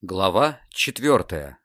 Глава четвертая.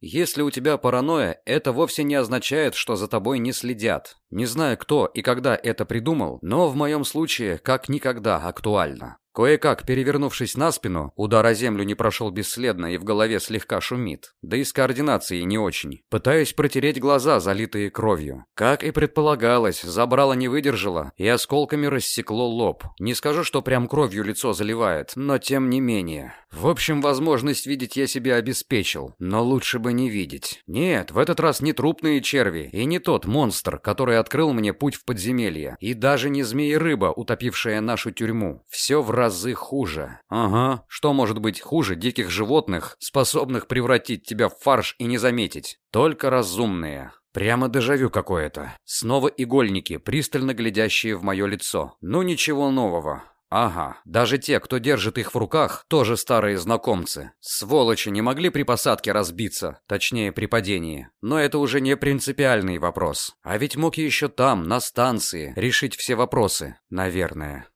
Если у тебя паранойя, это вовсе не означает, что за тобой не следят. Не знаю, кто и когда это придумал, но в моем случае как никогда актуально. Кое-как, перевернувшись на спину, удар о землю не прошел бесследно и в голове слегка шумит. Да и с координацией не очень. Пытаюсь протереть глаза, залитые кровью. Как и предполагалось, забрало не выдержало и осколками рассекло лоб. Не скажу, что прям кровью лицо заливает, но тем не менее. В общем, возможность видеть я себе обеспечил, но лучше бы не видеть. Нет, в этот раз не трупные черви и не тот монстр, который открыл мне путь в подземелье, и даже не змеи-рыба, утопившая нашу тюрьму. Все в разы хуже. Ага, что может быть хуже диких животных, способных превратить тебя в фарш и не заметить? Только разумные. Прямо дежавю какое-то. Снова игольники, пристально глядящие в мое лицо. Ну ничего нового. Ага, даже те, кто держит их в руках, тоже старые знакомцы. Сволочи не могли при посадке разбиться, точнее при падении. Но это уже не принципиальный вопрос. А ведь мог еще там, на станции, решить все вопросы, наверное.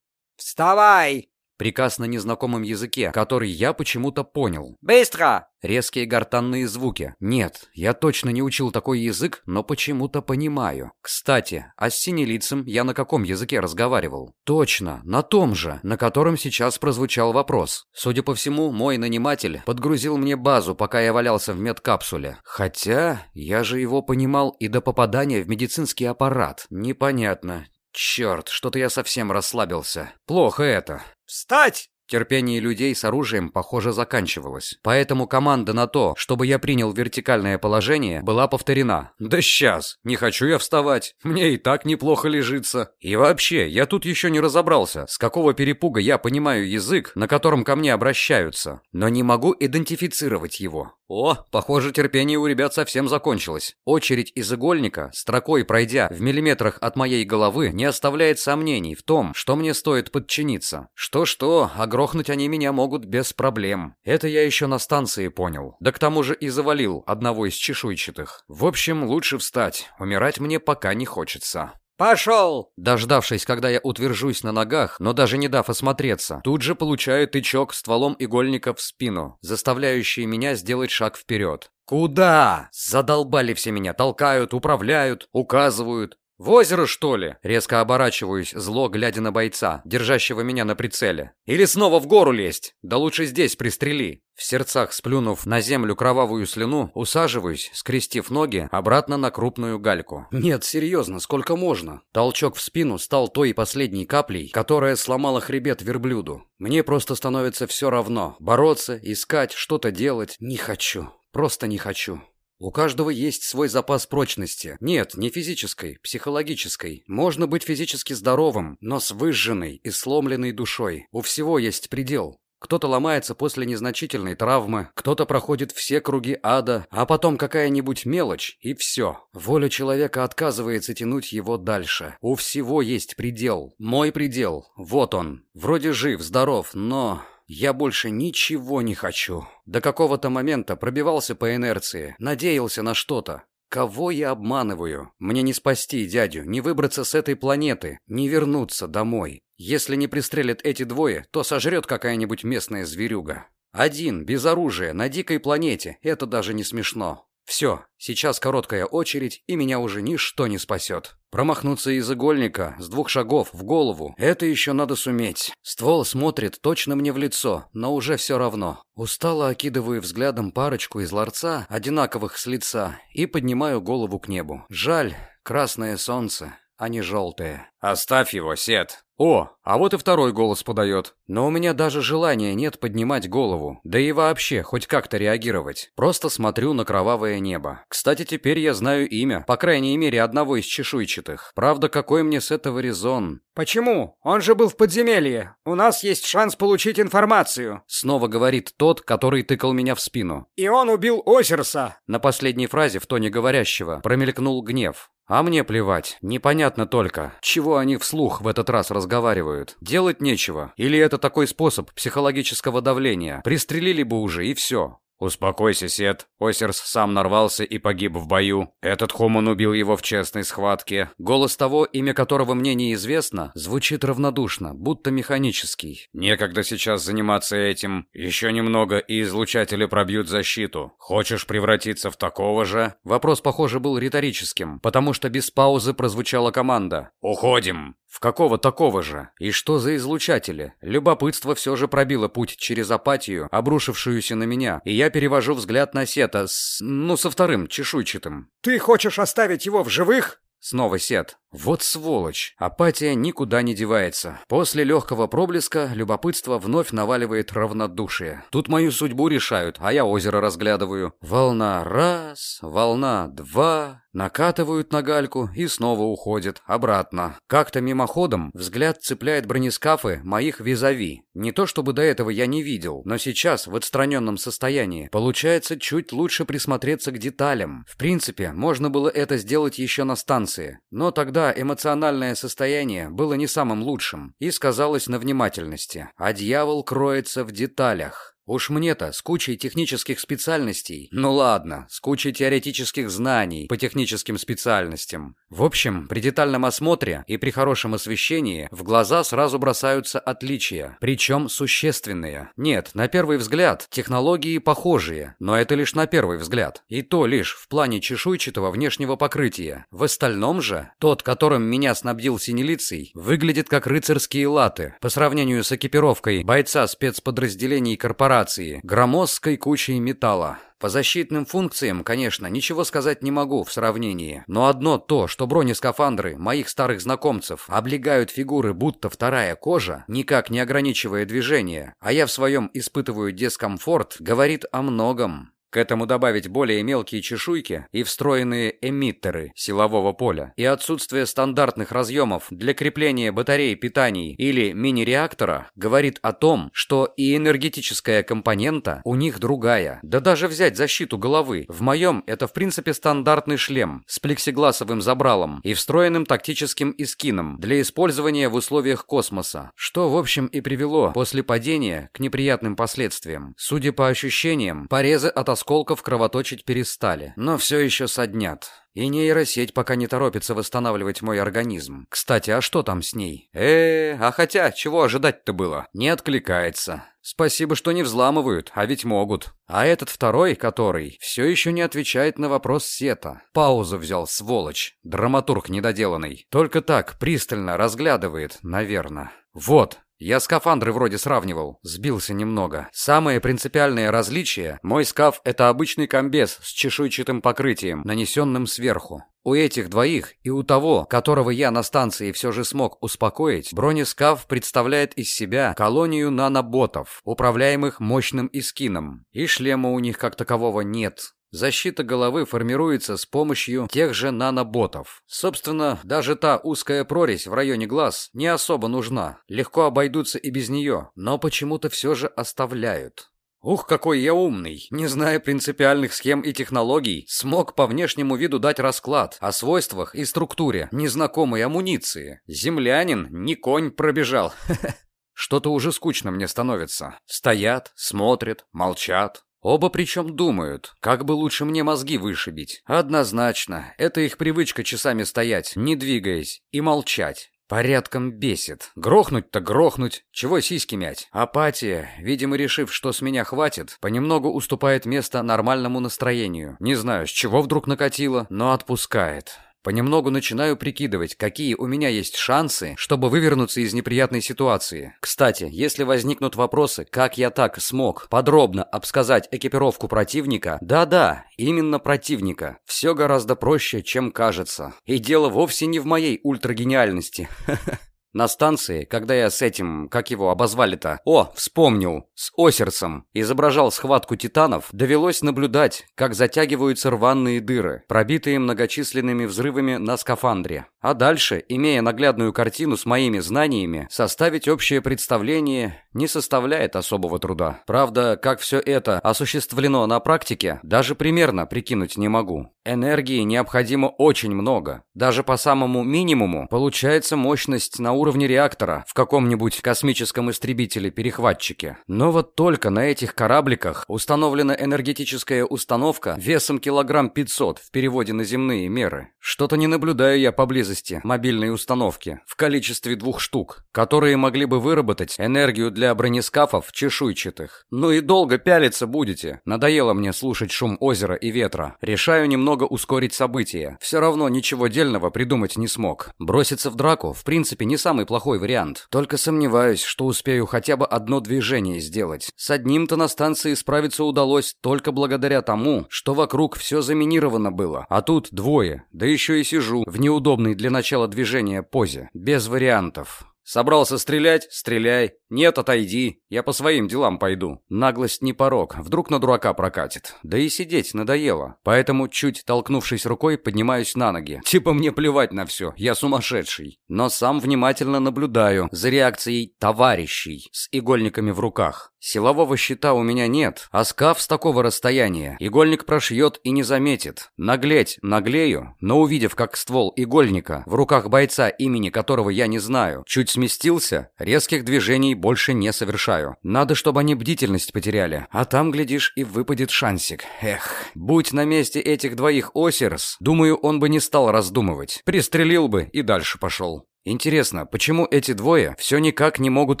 «Вставай!» Приказ на незнакомом языке, который я почему-то понял. «Быстро!» Резкие гортанные звуки. Нет, я точно не учил такой язык, но почему-то понимаю. Кстати, а с синелицем я на каком языке разговаривал? Точно, на том же, на котором сейчас прозвучал вопрос. Судя по всему, мой наниматель подгрузил мне базу, пока я валялся в медкапсуле. Хотя, я же его понимал и до попадания в медицинский аппарат. Непонятно. Черт, что-то я совсем расслабился. Плохо это. «Встать!» Терпение людей с оружием, похоже, заканчивалось. Поэтому команда на то, чтобы я принял вертикальное положение, была повторена. Да сейчас, не хочу я вставать. Мне и так неплохо лежится. И вообще, я тут еще не разобрался, с какого перепуга я понимаю язык, на котором ко мне обращаются. Но не могу идентифицировать его. О, похоже, терпение у ребят совсем закончилось. Очередь из игольника, строкой пройдя в миллиметрах от моей головы, не оставляет сомнений в том, что мне стоит подчиниться. Что-что, а грохнуть они меня могут без проблем. Это я еще на станции понял. Да к тому же и завалил одного из чешуйчатых. В общем, лучше встать. Умирать мне пока не хочется. «Пошел!» Дождавшись, когда я утвержусь на ногах, но даже не дав осмотреться, тут же получаю тычок стволом игольника в спину, заставляющий меня сделать шаг вперед. «Куда?» Задолбали все меня, толкают, управляют, указывают. «В озеро, что ли?» Резко оборачиваюсь, зло глядя на бойца, держащего меня на прицеле. «Или снова в гору лезть? Да лучше здесь пристрели!» В сердцах сплюнув на землю кровавую слюну, усаживаюсь, скрестив ноги, обратно на крупную гальку. Нет, серьезно, сколько можно? Толчок в спину стал той последней каплей, которая сломала хребет верблюду. Мне просто становится все равно. Бороться, искать, что-то делать не хочу. Просто не хочу. У каждого есть свой запас прочности. Нет, не физической, психологической. Можно быть физически здоровым, но с выжженной и сломленной душой. У всего есть предел. Кто-то ломается после незначительной травмы, кто-то проходит все круги ада, а потом какая-нибудь мелочь, и все. Воля человека отказывается тянуть его дальше. У всего есть предел. Мой предел. Вот он. Вроде жив, здоров, но... Я больше ничего не хочу. До какого-то момента пробивался по инерции, надеялся на что-то. Кого я обманываю? Мне не спасти дядю, не выбраться с этой планеты, не вернуться домой. Если не пристрелят эти двое, то сожрет какая-нибудь местная зверюга. Один, без оружия, на дикой планете, это даже не смешно. Все, сейчас короткая очередь, и меня уже ничто не спасет. Промахнуться из игольника с двух шагов в голову – это еще надо суметь. Ствол смотрит точно мне в лицо, но уже все равно. Устало окидываю взглядом парочку из ларца, одинаковых с лица, и поднимаю голову к небу. Жаль, красное солнце, а не желтое. «Оставь его, Сет!» О, а вот и второй голос подает. Но у меня даже желания нет поднимать голову, да и вообще хоть как-то реагировать. Просто смотрю на кровавое небо. Кстати, теперь я знаю имя, по крайней мере, одного из чешуйчатых. Правда, какой мне с этого резон? «Почему? Он же был в подземелье. У нас есть шанс получить информацию». Снова говорит тот, который тыкал меня в спину. «И он убил Озерса». На последней фразе в тоне говорящего промелькнул гнев. А мне плевать. Непонятно только, чего они вслух в этот раз разговаривают. Делать нечего. Или это такой способ психологического давления. Пристрелили бы уже и все. «Успокойся, Сет. Осерс сам нарвался и погиб в бою. Этот Хуман убил его в честной схватке». Голос того, имя которого мне неизвестно, звучит равнодушно, будто механический. «Некогда сейчас заниматься этим. Еще немного, и излучатели пробьют защиту. Хочешь превратиться в такого же?» Вопрос, похоже, был риторическим, потому что без паузы прозвучала команда. «Уходим!» В какого такого же? И что за излучатели? Любопытство все же пробило путь через апатию, обрушившуюся на меня, и я перевожу взгляд на Сета с... ну, со вторым, чешуйчатым. «Ты хочешь оставить его в живых?» Снова Сет. Вот сволочь. Апатия никуда не девается. После легкого проблеска любопытство вновь наваливает равнодушие. Тут мою судьбу решают, а я озеро разглядываю. Волна раз, волна два, накатывают на гальку и снова уходят обратно. Как-то мимоходом взгляд цепляет бронескафы моих визави. Не то чтобы до этого я не видел, но сейчас в отстраненном состоянии получается чуть лучше присмотреться к деталям. В принципе, можно было это сделать еще на станции, но тогда эмоциональное состояние было не самым лучшим и сказалось на внимательности, а дьявол кроется в деталях. Уж мне-то с кучей технических специальностей. Ну ладно, с кучей теоретических знаний по техническим специальностям. В общем, при детальном осмотре и при хорошем освещении в глаза сразу бросаются отличия, причем существенные. Нет, на первый взгляд технологии похожие, но это лишь на первый взгляд. И то лишь в плане чешуйчатого внешнего покрытия. В остальном же, тот, которым меня снабдил синелицей, выглядит как рыцарские латы по сравнению с экипировкой бойца спецподразделений корпорации корпорации, громоздкой кучей металла. По защитным функциям, конечно, ничего сказать не могу в сравнении. Но одно то, что бронескафандры моих старых знакомцев облегают фигуры будто вторая кожа, никак не ограничивая движение, а я в своем испытываю дискомфорт, говорит о многом. К этому добавить более мелкие чешуйки и встроенные эмиттеры силового поля, и отсутствие стандартных разъемов для крепления батареи питаний или мини-реактора говорит о том, что и энергетическая компонента у них другая. Да даже взять защиту головы. В моем это в принципе стандартный шлем с плексигласовым забралом и встроенным тактическим искином для использования в условиях космоса, что в общем и привело после падения к неприятным последствиям. Судя по ощущениям, порезы от осколков осколков кровоточить перестали, но все еще соднят. И нейросеть пока не торопится восстанавливать мой организм. Кстати, а что там с ней? Э, а хотя, чего ожидать-то было? Не откликается. Спасибо, что не взламывают, а ведь могут. А этот второй, который, все еще не отвечает на вопрос Сета. Паузу взял, сволочь. Драматург недоделанный. Только так, пристально разглядывает, наверное. Вот, я скафандры вроде сравнивал, сбился немного. Самое принципиальное различие – мой скаф – это обычный комбез с чешуйчатым покрытием, нанесенным сверху. У этих двоих и у того, которого я на станции все же смог успокоить, бронескаф представляет из себя колонию наноботов, управляемых мощным искином. И шлема у них как такового нет. Защита головы формируется с помощью тех же наноботов. Собственно, даже та узкая прорезь в районе глаз не особо нужна. Легко обойдутся и без нее, но почему-то все же оставляют. Ух, какой я умный! Не зная принципиальных схем и технологий, смог по внешнему виду дать расклад о свойствах и структуре незнакомой амуниции. Землянин, не конь пробежал. Что-то уже скучно мне становится. Стоят, смотрят, молчат. Оба причем думают, как бы лучше мне мозги вышибить. Однозначно, это их привычка часами стоять, не двигаясь, и молчать. Порядком бесит. Грохнуть-то грохнуть. Чего сиськи мять? Апатия, видимо, решив, что с меня хватит, понемногу уступает место нормальному настроению. Не знаю, с чего вдруг накатило, но отпускает. Понемногу начинаю прикидывать, какие у меня есть шансы, чтобы вывернуться из неприятной ситуации. Кстати, если возникнут вопросы, как я так смог подробно обсказать экипировку противника, да-да, именно противника, все гораздо проще, чем кажется. И дело вовсе не в моей ультрагениальности. На станции, когда я с этим, как его обозвали-то, о, вспомнил, с Осерцем, изображал схватку титанов, довелось наблюдать, как затягиваются рваные дыры, пробитые многочисленными взрывами на скафандре. А дальше, имея наглядную картину с моими знаниями, составить общее представление не составляет особого труда. Правда, как все это осуществлено на практике, даже примерно прикинуть не могу. Энергии необходимо очень много. Даже по самому минимуму получается мощность на уровне реактора в каком-нибудь космическом истребителе-перехватчике. Но вот только на этих корабликах установлена энергетическая установка весом килограмм 500 в переводе на земные меры. Что-то не наблюдаю я поблизости мобильной установки в количестве двух штук, которые могли бы выработать энергию для бронескафов чешуйчатых. Ну и долго пялиться будете. Надоело мне слушать шум озера и ветра. Решаю немного ускорить события. Все равно ничего дельного придумать не смог. Броситься в драку, в принципе, не самый плохой вариант. Только сомневаюсь, что успею хотя бы одно движение сделать. С одним-то на станции справиться удалось только благодаря тому, что вокруг все заминировано было. А тут двое, да еще и сижу в неудобной для начала движения позе. Без вариантов. Собрался стрелять? Стреляй. Нет, отойди. Я по своим делам пойду. Наглость не порог. Вдруг на дурака прокатит. Да и сидеть надоело. Поэтому, чуть толкнувшись рукой, поднимаюсь на ноги. Типа мне плевать на все. Я сумасшедший. Но сам внимательно наблюдаю за реакцией товарищей с игольниками в руках. Силового щита у меня нет, а скаф с такого расстояния игольник прошьет и не заметит. Наглеть наглею, но увидев, как ствол игольника в руках бойца, имени которого я не знаю, чуть сместился, резких движений больше не совершаю. Надо, чтобы они бдительность потеряли, а там, глядишь, и выпадет шансик. Эх, будь на месте этих двоих Осерс, думаю, он бы не стал раздумывать. Пристрелил бы и дальше пошел. Интересно, почему эти двое все никак не могут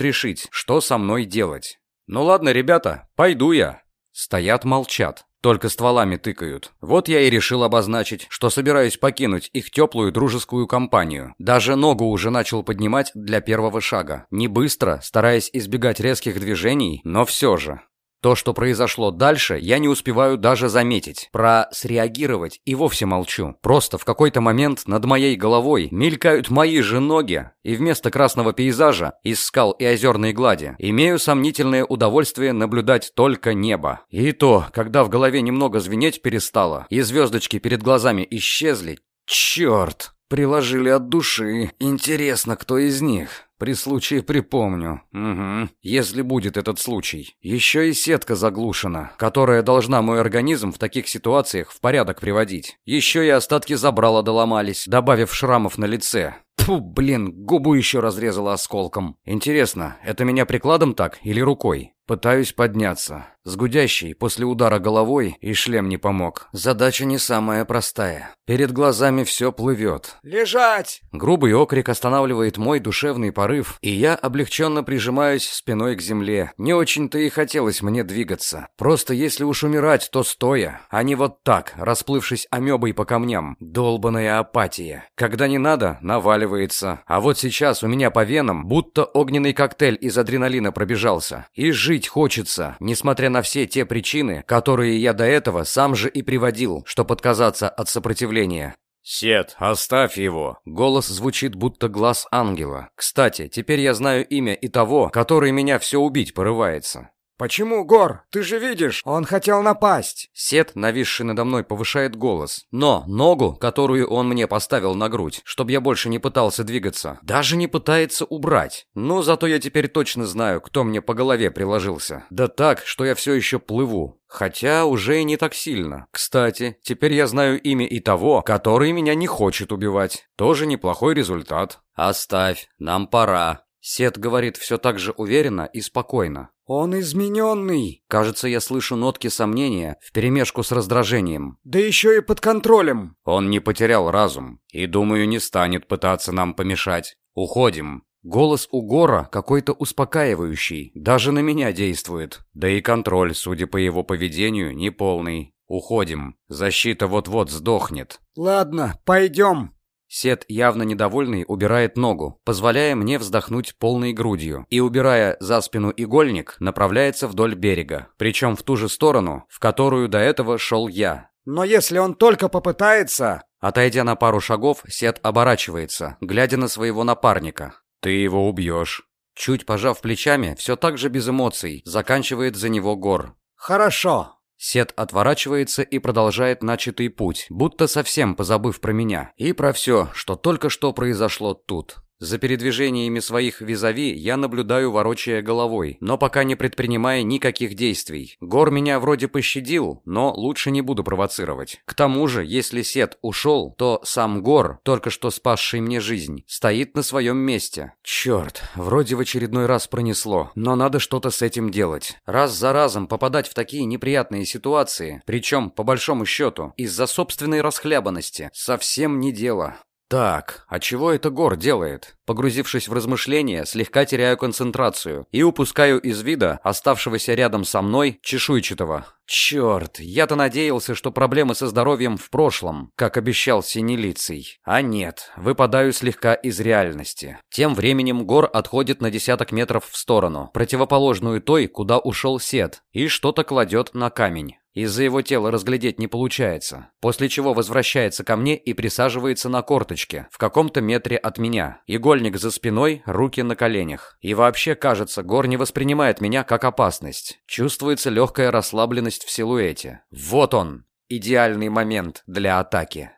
решить, что со мной делать? «Ну ладно, ребята, пойду я». Стоят, молчат, только стволами тыкают. Вот я и решил обозначить, что собираюсь покинуть их теплую дружескую компанию. Даже ногу уже начал поднимать для первого шага. Не быстро, стараясь избегать резких движений, но все же. То, что произошло дальше, я не успеваю даже заметить. Про среагировать и вовсе молчу. Просто в какой-то момент над моей головой мелькают мои же ноги, и вместо красного пейзажа из скал и озерной глади имею сомнительное удовольствие наблюдать только небо. И то, когда в голове немного звенеть перестало, и звездочки перед глазами исчезли, черт! Приложили от души. Интересно, кто из них? При случае припомню. Угу. Если будет этот случай. Еще и сетка заглушена, которая должна мой организм в таких ситуациях в порядок приводить. Еще и остатки забрала доломались, добавив шрамов на лице. Фу, блин, губу еще разрезала осколком. Интересно, это меня прикладом так или рукой? Пытаюсь подняться. С гудящей после удара головой и шлем не помог. Задача не самая простая. Перед глазами все плывет. «Лежать!» Грубый окрик останавливает мой душевный порыв, и я облегченно прижимаюсь спиной к земле. Не очень-то и хотелось мне двигаться. Просто если уж умирать, то стоя, а не вот так, расплывшись амебой по камням. Долбаная апатия. Когда не надо, наваливается. А вот сейчас у меня по венам будто огненный коктейль из адреналина пробежался. И жить хочется, несмотря на все те причины, которые я до этого сам же и приводил, чтобы отказаться от сопротивления. «Сет, оставь его!» Голос звучит, будто глаз ангела. Кстати, теперь я знаю имя и того, который меня все убить порывается. «Почему, Гор? Ты же видишь, он хотел напасть!» Сет, нависший надо мной, повышает голос. Но ногу, которую он мне поставил на грудь, чтобы я больше не пытался двигаться, даже не пытается убрать. Но зато я теперь точно знаю, кто мне по голове приложился. Да так, что я все еще плыву. Хотя уже и не так сильно. Кстати, теперь я знаю имя и того, который меня не хочет убивать. Тоже неплохой результат. «Оставь, нам пора», Сет говорит все так же уверенно и спокойно. «Он измененный!» Кажется, я слышу нотки сомнения вперемешку с раздражением. «Да еще и под контролем!» Он не потерял разум и, думаю, не станет пытаться нам помешать. Уходим. Голос у Гора какой-то успокаивающий, даже на меня действует. Да и контроль, судя по его поведению, неполный. Уходим. Защита вот-вот сдохнет. «Ладно, пойдем!» Сет, явно недовольный, убирает ногу, позволяя мне вздохнуть полной грудью, и, убирая за спину игольник, направляется вдоль берега, причем в ту же сторону, в которую до этого шел я. «Но если он только попытается...» Отойдя на пару шагов, Сет оборачивается, глядя на своего напарника. «Ты его убьешь». Чуть пожав плечами, все так же без эмоций, заканчивает за него Гор. «Хорошо, Сет отворачивается и продолжает начатый путь, будто совсем позабыв про меня и про все, что только что произошло тут. За передвижениями своих визави я наблюдаю, ворочая головой, но пока не предпринимая никаких действий. Гор меня вроде пощадил, но лучше не буду провоцировать. К тому же, если Сет ушел, то сам Гор, только что спасший мне жизнь, стоит на своем месте. Черт, вроде в очередной раз пронесло, но надо что-то с этим делать. Раз за разом попадать в такие неприятные ситуации, причем, по большому счету, из-за собственной расхлябанности, совсем не дело. Так, а чего это Гор делает? Погрузившись в размышления, слегка теряю концентрацию и упускаю из вида оставшегося рядом со мной чешуйчатого. Черт, я-то надеялся, что проблемы со здоровьем в прошлом, как обещал Синелицей. А нет, выпадаю слегка из реальности. Тем временем Гор отходит на десяток метров в сторону, противоположную той, куда ушел Сет, и что-то кладет на камень. Из-за его тела разглядеть не получается. После чего возвращается ко мне и присаживается на корточке, в каком-то метре от меня. Игольник за спиной, руки на коленях. И вообще, кажется, Гор не воспринимает меня как опасность. Чувствуется легкая расслабленность в силуэте. Вот он, идеальный момент для атаки.